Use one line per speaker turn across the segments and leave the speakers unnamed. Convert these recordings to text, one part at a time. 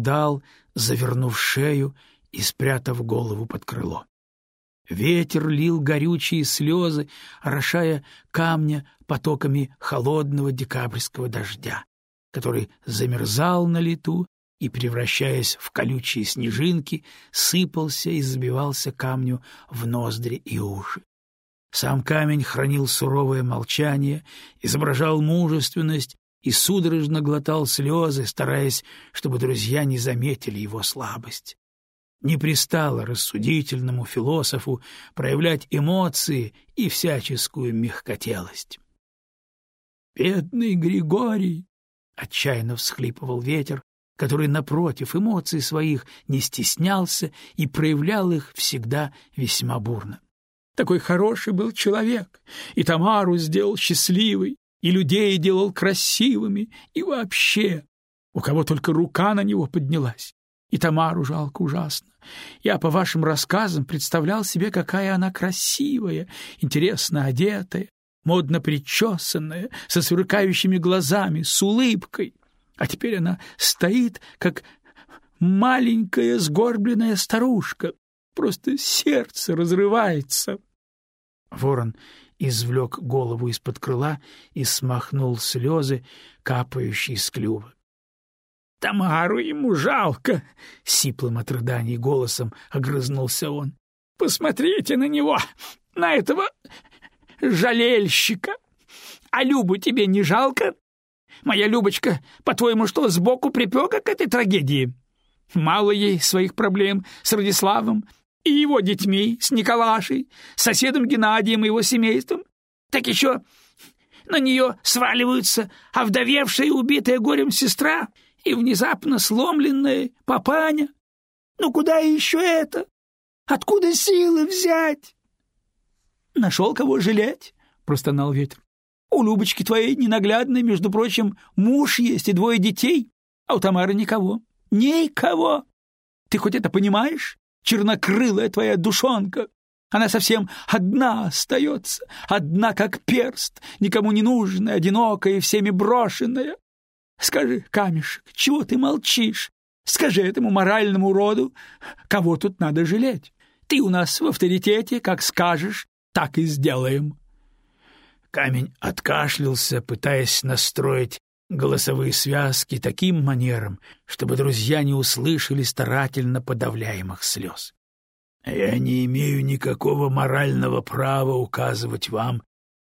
Рыдал, завернув шею и спрятав голову под крыло. Ветер лил горючие слезы, орошая камня потоками холодного декабрьского дождя, который замерзал на лету и, превращаясь в колючие снежинки, сыпался и забивался камню в ноздри и уши. Сам камень хранил суровое молчание, изображал мужественность и судорожно глотал слезы, стараясь, чтобы друзья не заметили его слабость. Не пристало рассудительному философу проявлять эмоции и всяческую мягкотелость. «Бедный Григорий!» — отчаянно всхлипывал ветер, который, напротив эмоций своих, не стеснялся и проявлял их всегда весьма бурно. Такой хороший был человек, и Тамару сделал счастливой, и людей делал красивыми, и вообще, у кого только рука на него поднялась. И Тамару жалко ужасно. Я по вашим рассказам представлял себе, какая она красивая, интересно одетая, модно причесанная, со сверкающими глазами, с улыбкой. А теперь она стоит, как маленькая сгорбленная старушка. Просто сердце разрывается. Ворон извлек голову из-под крыла и смахнул слезы, капающие с клюва. — Тамару ему жалко! — сиплым от рыданий голосом огрызнулся он. — Посмотрите на него, на этого жалельщика! А Любу тебе не жалко? Моя Любочка, по-твоему, что, сбоку припека к этой трагедии? Мало ей своих проблем с Радиславом, и его детьми, с Николашей, соседом Геннадием и его семейством. Так еще на нее сваливаются овдовевшая и убитая горем сестра и внезапно сломленная папаня. Ну куда еще это? Откуда силы взять? Нашел кого жалеть, простонал ветер. У Любочки твоей ненаглядной, между прочим, муж есть и двое детей, а у Тамары никого. Никого. Ты хоть это понимаешь? Чернокрылая твоя душонка. Она совсем одна остается, одна как перст, никому не нужная, одинокая и всеми брошенная. Скажи, камешек, чего ты молчишь? Скажи этому моральному уроду, кого тут надо жалеть. Ты у нас в авторитете, как скажешь, так и сделаем. Камень откашлялся, пытаясь настроить голосовые связки таким манером, чтобы друзья не услышали старательно подавляемых слез. Я не имею никакого морального права указывать вам,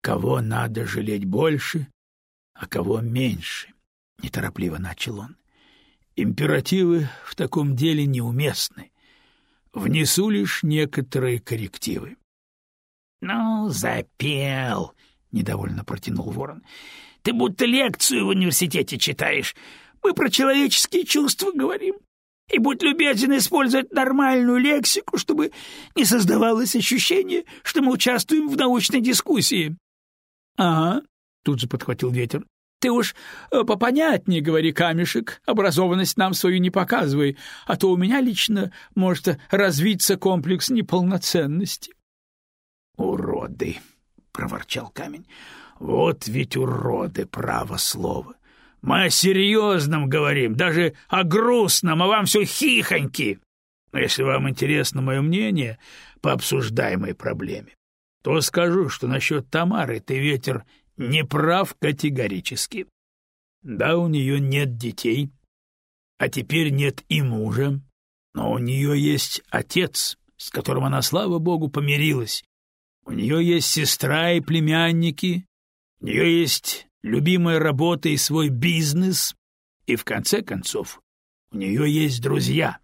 кого надо жалеть больше, а кого меньше, — неторопливо начал он. Императивы в таком деле неуместны. Внесу лишь некоторые коррективы. — Ну, запел, — недовольно протянул ворон. Ты будто лекцию в университете читаешь. Мы про человеческие чувства говорим. И будь любезен использовать нормальную лексику, чтобы не создавалось ощущение, что мы участвуем в научной дискуссии. — Ага, — тут же подхватил ветер. — Ты уж э, попонятнее говори, камешек, образованность нам свою не показывай, а то у меня лично может развиться комплекс неполноценности. — Уроды! — проворчал камень. Вот ведь уроды, право слово. Мы о серьезном говорим, даже о грустном, а вам все хихоньки. Но если вам интересно мое мнение по обсуждаемой проблеме, то скажу, что насчет Тамары ты, ветер, не прав категорически. Да, у нее нет детей, а теперь нет и мужа, но у нее есть отец, с которым она, слава богу, помирилась. У нее есть сестра и племянники, у нее есть любимая работа и свой бизнес, и, в конце концов, у нее есть друзья.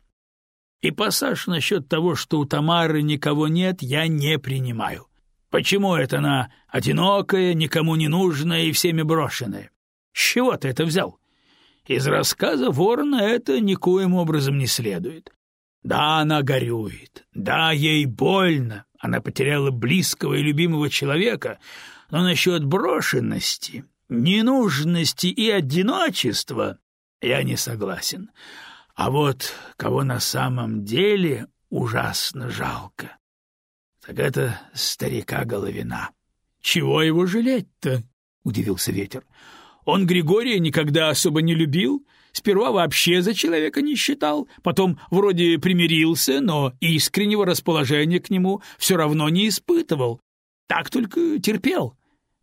И пассаж насчет того, что у Тамары никого нет, я не принимаю. Почему это она одинокая, никому не нужная и всеми брошенная? С чего ты это взял? Из рассказа Ворона это никоим образом не следует. Да, она горюет, да, ей больно, она потеряла близкого и любимого человека, но насчет брошенности, ненужности и одиночества я не согласен. А вот кого на самом деле ужасно жалко, так это старика Головина. — Чего его жалеть-то? — удивился ветер. — Он Григория никогда особо не любил, Сперва вообще за человека не считал, потом вроде примирился, но искреннего расположения к нему все равно не испытывал. Так только терпел.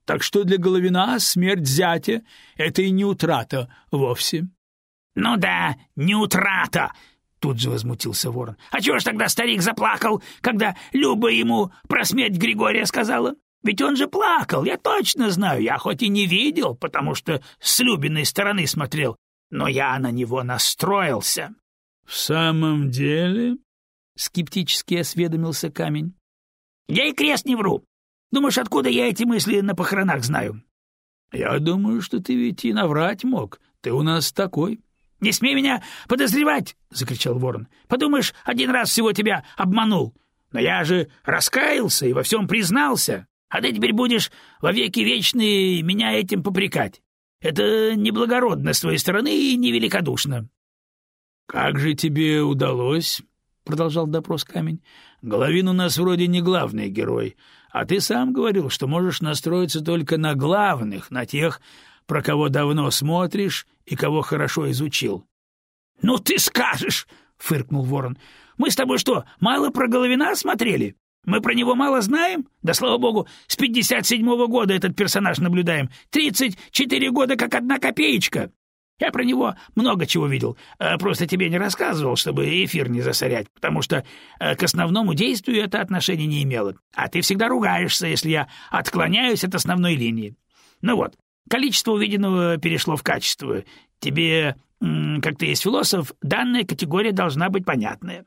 Так что для Головина смерть зятя — это и не утрата вовсе.
— Ну да, не утрата! — тут же возмутился ворон. — А чего ж тогда старик заплакал, когда Люба ему про смерть Григория сказала? Ведь он же плакал, я точно знаю. Я хоть и не видел, потому что с Любиной стороны смотрел, но я на него настроился.
— В самом деле? — скептически осведомился камень.
— Я и крест не вру. Думаешь, откуда я эти мысли на похоронах знаю?
— Я думаю, что ты ведь и наврать мог. Ты у нас такой.
— Не смей меня подозревать! — закричал ворон. — Подумаешь, один раз всего тебя обманул. Но я же раскаялся и во всем признался. А ты теперь будешь вовеки вечные меня этим попрекать. Это неблагородно с твоей стороны и невеликодушно.
— Как же тебе удалось? — продолжал допрос камень. — Головин у нас вроде не главный герой, а ты сам говорил, что можешь настроиться только на главных, на тех, про кого давно смотришь и кого хорошо изучил.
— Ну ты скажешь! — фыркнул ворон. — Мы с тобой что, мало про Головина смотрели? Мы про него мало знаем? Да, слава богу, с пятьдесят седьмого года этот персонаж наблюдаем. Тридцать четыре года как одна копеечка. Я про него много чего видел, а просто тебе не рассказывал, чтобы эфир не засорять, потому что э, к основному действию это отношение не имело. А ты всегда ругаешься, если я отклоняюсь от основной линии. Ну вот, количество увиденного перешло в качество. Тебе, как ты есть философ, данная категория должна быть понятная.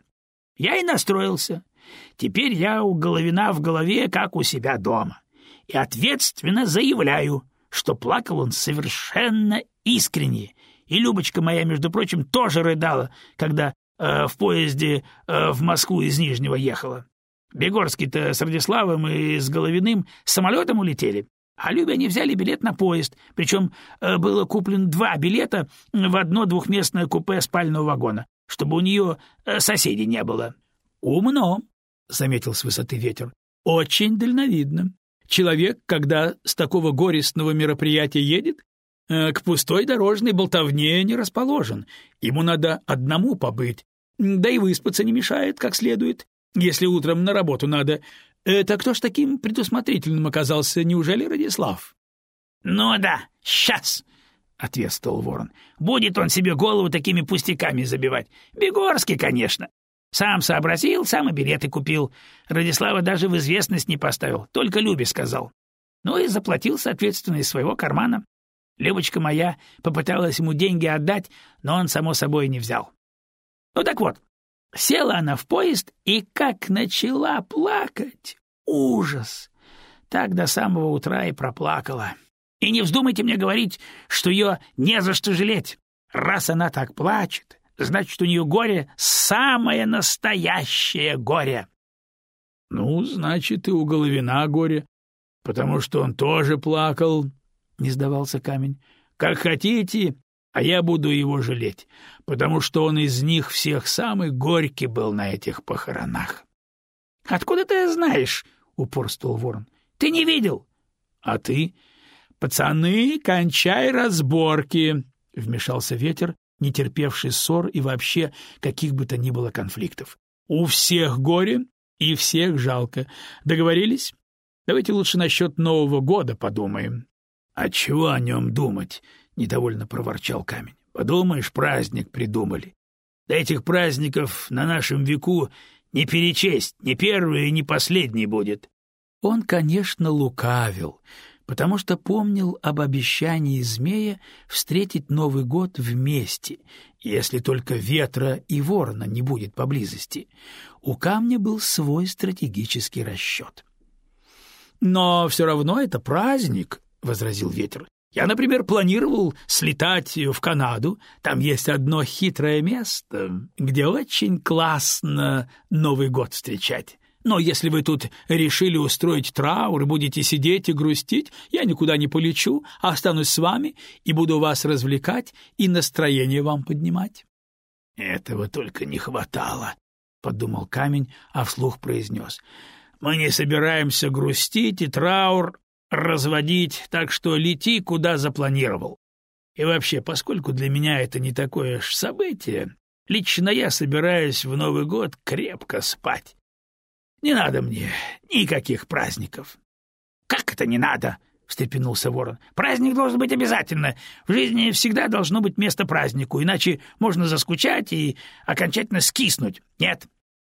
Я и настроился. Теперь я у Головина в голове, как у себя дома. И ответственно заявляю, что плакал он совершенно искренне. И Любочка моя, между прочим, тоже рыдала, когда э, в поезде э, в Москву из Нижнего ехала. Бегорский-то с Радиславом и с Головиным самолетом улетели, а Любе они взяли билет на поезд, причем э, было куплено два билета в одно двухместное купе спального вагона, чтобы у нее э, соседей не было. Умно, — заметил с высоты ветер. — Очень дальновидно. Человек, когда с такого горестного мероприятия едет, к пустой дорожной болтовне не расположен. Ему надо одному побыть, да и выспаться не мешает как следует, если утром на работу надо. Это кто ж таким предусмотрительным оказался, неужели Радислав? — Ну да, сейчас, — ответствовал ворон. — Будет он себе голову такими пустяками забивать. Бегорский, конечно. Сам сообразил, сам и билеты купил. Радислава даже в известность не поставил, только Любе сказал. Ну и заплатил, соответственно, из своего кармана. Любочка моя попыталась ему деньги отдать, но он, само собой, не взял. Ну так вот, села она в поезд и как начала плакать. Ужас! Так до самого утра и проплакала. И не вздумайте мне говорить, что ее не за что жалеть. Раз она так плачет, значит, у нее горе самое настоящее горе. — Ну, значит, и у Головина горе, потому что он тоже плакал, — не сдавался камень. — Как хотите, а я буду его жалеть, потому что он из них всех самый горький был на этих похоронах. — Откуда ты знаешь? — упорствовал ворон. — Ты не видел? — А ты? — Пацаны, кончай разборки, — вмешался ветер, не терпевший ссор и вообще каких бы то ни было конфликтов. У всех горе и всех жалко. Договорились? Давайте лучше насчет Нового года подумаем. — А чего о нем думать? — недовольно проворчал камень. — Подумаешь, праздник придумали. До этих праздников на нашем веку не перечесть, ни первый, ни последний будет. Он, конечно, лукавил, потому что помнил об обещании змея встретить Новый год вместе, если только ветра и ворона не будет поблизости. У камня был свой стратегический расчет. «Но все равно это праздник», — возразил ветер. «Я, например, планировал слетать в Канаду. Там есть одно хитрое место, где очень классно Новый год встречать. Но если вы тут решили устроить траур и будете сидеть и грустить, я никуда не полечу, а останусь с вами и буду вас развлекать и настроение вам поднимать. — Этого только не хватало, — подумал камень, а вслух произнес. — Мы не собираемся грустить и траур разводить, так что лети, куда запланировал. И вообще, поскольку для меня это не такое уж событие, лично я собираюсь в Новый год крепко спать. Не надо мне никаких праздников.
— Как это не надо? — встрепенулся ворон. — Праздник должен быть обязательно. В жизни всегда должно быть место празднику, иначе можно заскучать и окончательно скиснуть. Нет,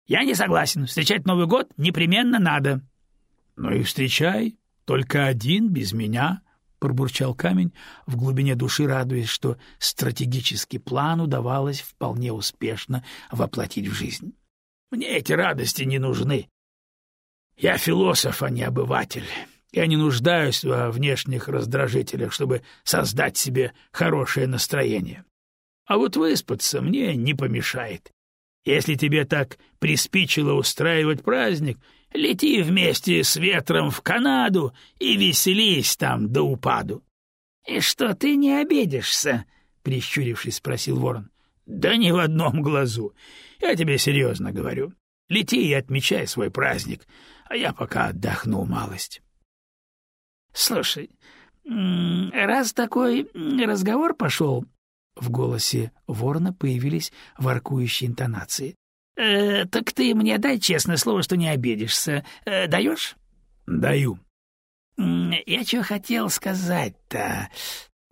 я не согласен. Встречать Новый год непременно надо.
— Ну и встречай, только один, без меня, — пробурчал камень, в глубине души радуясь, что стратегический план удавалось вполне успешно воплотить в жизнь. Мне эти радости не нужны. Я философ, а не обыватель. Я не нуждаюсь во внешних раздражителях, чтобы создать себе хорошее настроение. А вот выспаться мне не помешает. Если тебе так приспичило устраивать праздник, лети вместе с ветром в Канаду и веселись там до упаду.
— И что, ты не обидишься? — прищурившись, спросил ворон.
— Да ни в одном глазу. Я тебе серьезно говорю. Лети и отмечай свой праздник, а я пока отдохну малость.
— Слушай, раз такой разговор пошел, в голосе ворона появились воркующие интонации. «Э, «Так ты мне дай честное слово, что не обидишься. Э, даешь?»
«Даю».
«Я что хотел сказать-то?»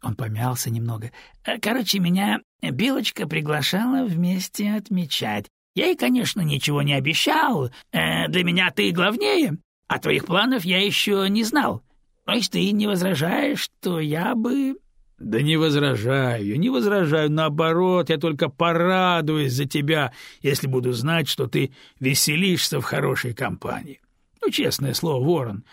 Он помялся немного. «Э, «Короче, меня Белочка приглашала вместе отмечать. Я ей, конечно, ничего не обещал. Э, для меня ты главнее, а твоих планов я еще не знал. Но если ты не возражаешь, то я бы...»
Да не возражаю, не возражаю, наоборот, я только порадуюсь за тебя, если буду знать, что ты веселишься в хорошей компании. Ну, честное слово, Ворон,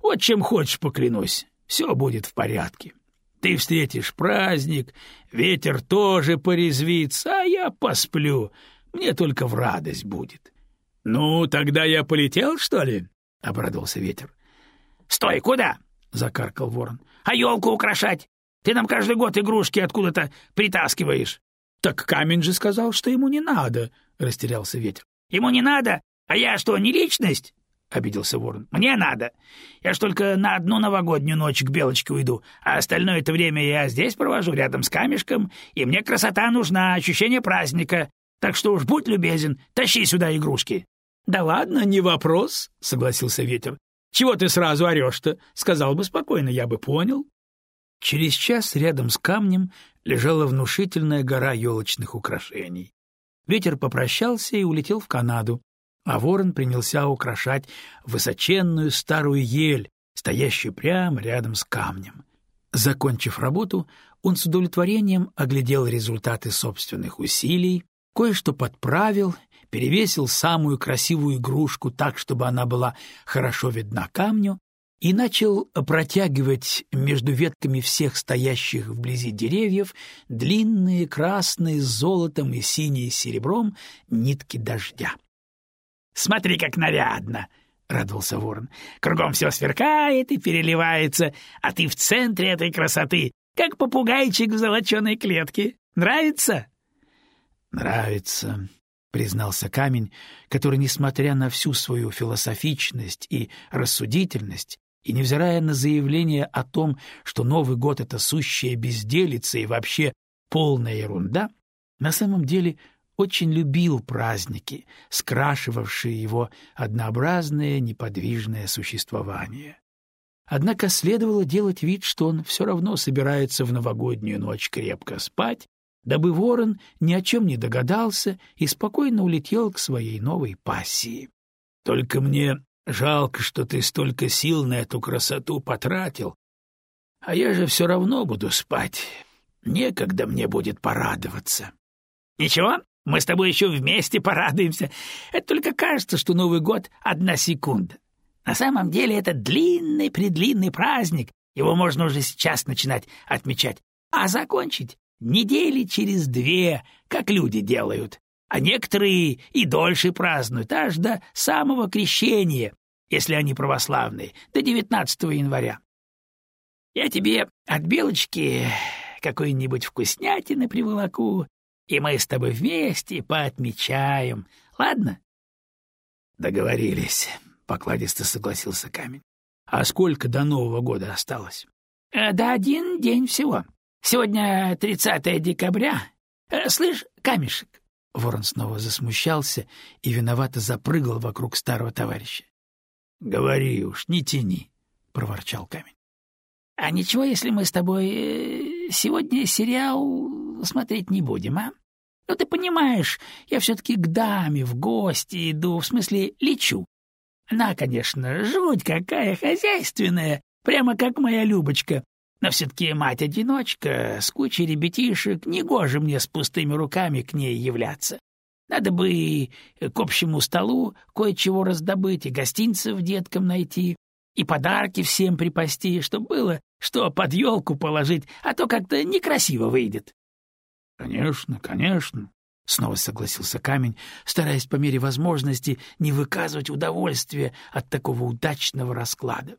вот чем хочешь поклянусь, все будет в порядке. Ты встретишь праздник, ветер тоже порезвится, а я посплю, мне только в радость будет. — Ну, тогда я полетел, что ли? — обрадовался ветер.
— Стой, куда? — закаркал ворон. — А елку украшать? Ты нам каждый год игрушки откуда-то притаскиваешь.
— Так камень же сказал, что ему не надо, — растерялся ветер.
— Ему не надо? А я что, не личность? — обиделся ворон. — Мне надо. Я ж только на одну новогоднюю ночь к Белочке уйду, а остальное это время я здесь провожу, рядом с камешком, и мне красота нужна, ощущение праздника. Так что уж будь любезен, тащи сюда игрушки.
— Да ладно, не вопрос, — согласился ветер. — Чего ты сразу орешь-то? Сказал бы спокойно, я бы понял. Через час рядом с камнем лежала внушительная гора елочных украшений. Ветер попрощался и улетел в Канаду, а ворон принялся украшать высоченную старую ель, стоящую прямо рядом с камнем. Закончив работу, он с удовлетворением оглядел результаты собственных усилий, кое-что подправил, перевесил самую красивую игрушку так, чтобы она была хорошо видна камню, и начал протягивать между ветками всех стоящих вблизи деревьев длинные красные с золотом и синие с серебром нитки дождя.
«Смотри, как нарядно!» — радовался ворон. «Кругом все сверкает и переливается, а ты в центре этой красоты, как попугайчик в золоченой клетке. Нравится?»
«Нравится», — признался камень, который, несмотря на всю свою философичность и рассудительность, и невзирая на заявление о том, что Новый год — это сущая безделица и вообще полная ерунда, на самом деле очень любил праздники, скрашивавшие его однообразное неподвижное существование. Однако следовало делать вид, что он все равно собирается в новогоднюю ночь крепко спать, дабы ворон ни о чем не догадался и спокойно улетел к своей новой пассии. «Только мне Жалко, что ты столько сил на эту красоту потратил. А я же все равно буду спать. Некогда мне будет порадоваться.
— Ничего, мы с тобой еще вместе порадуемся. Это только кажется, что Новый год — одна секунда. На самом деле это длинный-предлинный праздник. Его можно уже сейчас начинать отмечать. А закончить недели через две, как люди делают а некоторые и дольше празднуют, аж до самого крещения, если они православные, до 19 января. Я тебе от Белочки какой-нибудь вкуснятины приволоку, и мы с тобой вместе поотмечаем, ладно?
— Договорились, — покладисто согласился камень. — А сколько до Нового года осталось?
— Да один день всего.
Сегодня 30 декабря. Э, слышь, камешек. Ворон снова засмущался и виновато запрыгал вокруг старого товарища.
— Говори уж, не тяни, — проворчал камень.
— А ничего, если мы с тобой э, сегодня сериал смотреть не будем, а? Ну, ты понимаешь, я все-таки к даме в гости иду, в смысле, лечу. Она, конечно, жуть какая хозяйственная, прямо как моя Любочка, но все-таки мать-одиночка, с кучей ребятишек, негоже мне с пустыми руками к ней являться. Надо бы к общему столу кое-чего раздобыть, и гостинцев деткам найти, и подарки всем припасти, чтобы было что под елку положить, а то как-то некрасиво выйдет.
— Конечно, конечно, — снова согласился камень, стараясь по мере возможности не выказывать удовольствия от такого удачного расклада.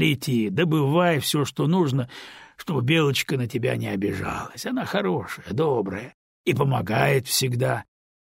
Лети, добывай все, что нужно, чтобы Белочка на тебя не обижалась. Она хорошая, добрая и помогает всегда.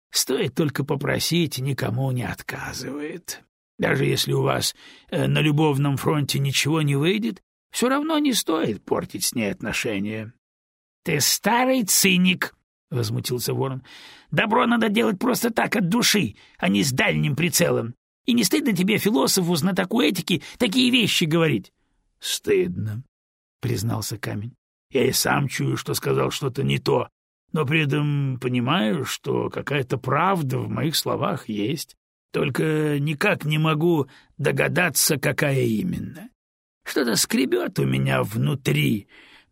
Стоит только попросить, никому не отказывает. Даже если у вас э, на любовном фронте ничего не выйдет, все равно не стоит портить с ней отношения.
— Ты старый циник, — возмутился ворон. — Добро надо делать просто так, от души, а не с дальним прицелом. И не стыдно тебе, философу, знатоку этики, такие вещи говорить?
— Стыдно, — признался камень. — Я и сам чую, что сказал что-то не то, но при этом понимаю, что какая-то правда в моих словах есть. Только никак не могу догадаться, какая именно. Что-то скребет у меня внутри,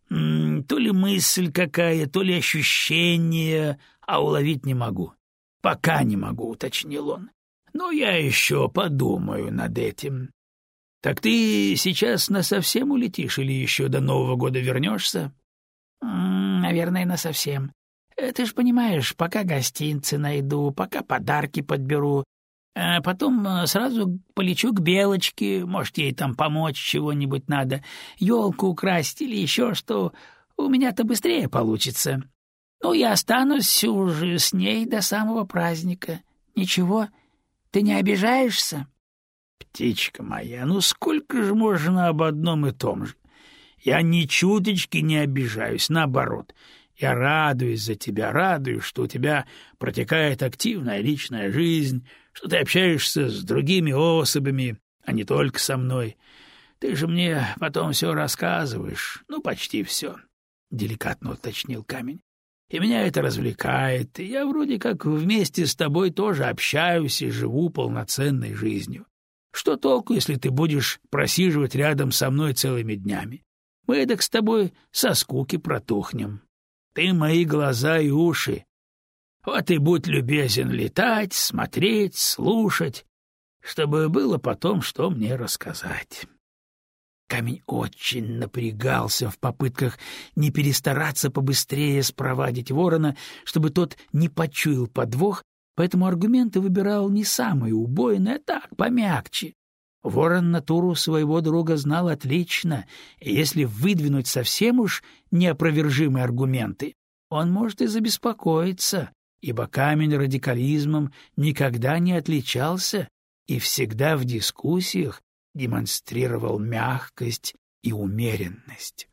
то ли мысль какая, то ли ощущение, а уловить не могу. Пока не могу, уточнил он. Но я еще подумаю над этим. Так ты сейчас насовсем улетишь или еще до Нового года вернешься?
Наверное, насовсем. Э, ты ж понимаешь, пока гостинцы найду, пока подарки подберу, а потом э, сразу полечу к Белочке, может, ей там помочь чего-нибудь надо, елку украсть или еще что. У меня-то быстрее получится. Ну, я останусь уже с ней до самого праздника. Ничего, ты не обижаешься?
Птичка моя, ну сколько же можно об одном и том же? Я ни чуточки не обижаюсь, наоборот. Я радуюсь за тебя, радуюсь, что у тебя протекает активная личная жизнь, что ты общаешься с другими особями, а не только со мной. Ты же мне потом все рассказываешь, ну, почти все, — деликатно уточнил камень. И меня это развлекает, и я вроде как вместе с тобой тоже общаюсь и живу полноценной жизнью. Что толку, если ты будешь просиживать рядом со мной целыми днями? Мы так с тобой со скуки протухнем. Ты мои глаза и уши. Вот и будь любезен летать, смотреть, слушать, чтобы было потом что мне рассказать. Камень очень напрягался в попытках не перестараться побыстрее спровадить ворона, чтобы тот не почуял подвох, поэтому аргументы выбирал не самые убойные, а так, помягче. Ворон натуру своего друга знал отлично, и если выдвинуть совсем уж неопровержимые аргументы, он может и забеспокоиться, ибо камень радикализмом никогда не отличался и всегда в дискуссиях демонстрировал мягкость и умеренность.